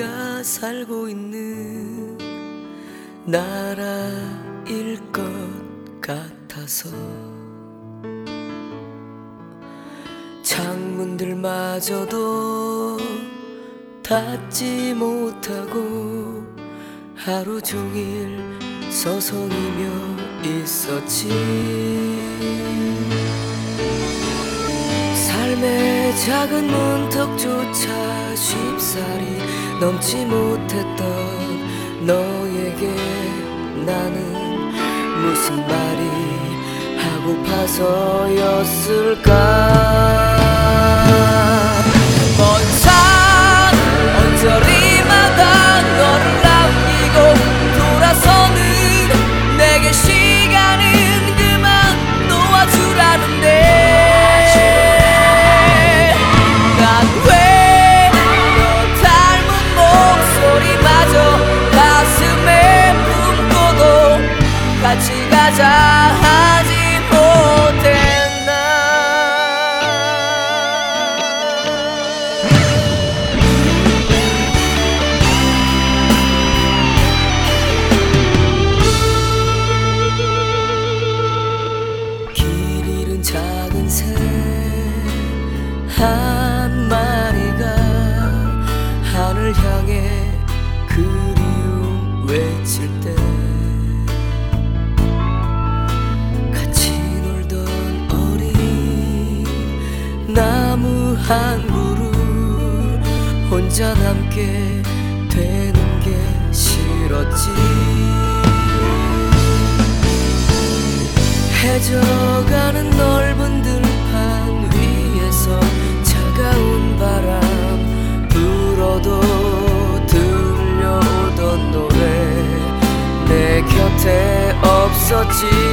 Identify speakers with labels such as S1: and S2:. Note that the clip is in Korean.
S1: 네가 살고 있는 나라일 것 같아서 창문들마저도 닫지 못하고 하루 종일 서성이며 있었지. 삶의 작은 문턱조차 쉽사리 넘지 못했던 너에게 나는 무슨 말이 하고파서였을까 한 마리가 하늘 향해 그리움 외칠 때 같이 놀던 어린 나무 한 그루 혼자 남게 되는 게 싫었지. 넓은 see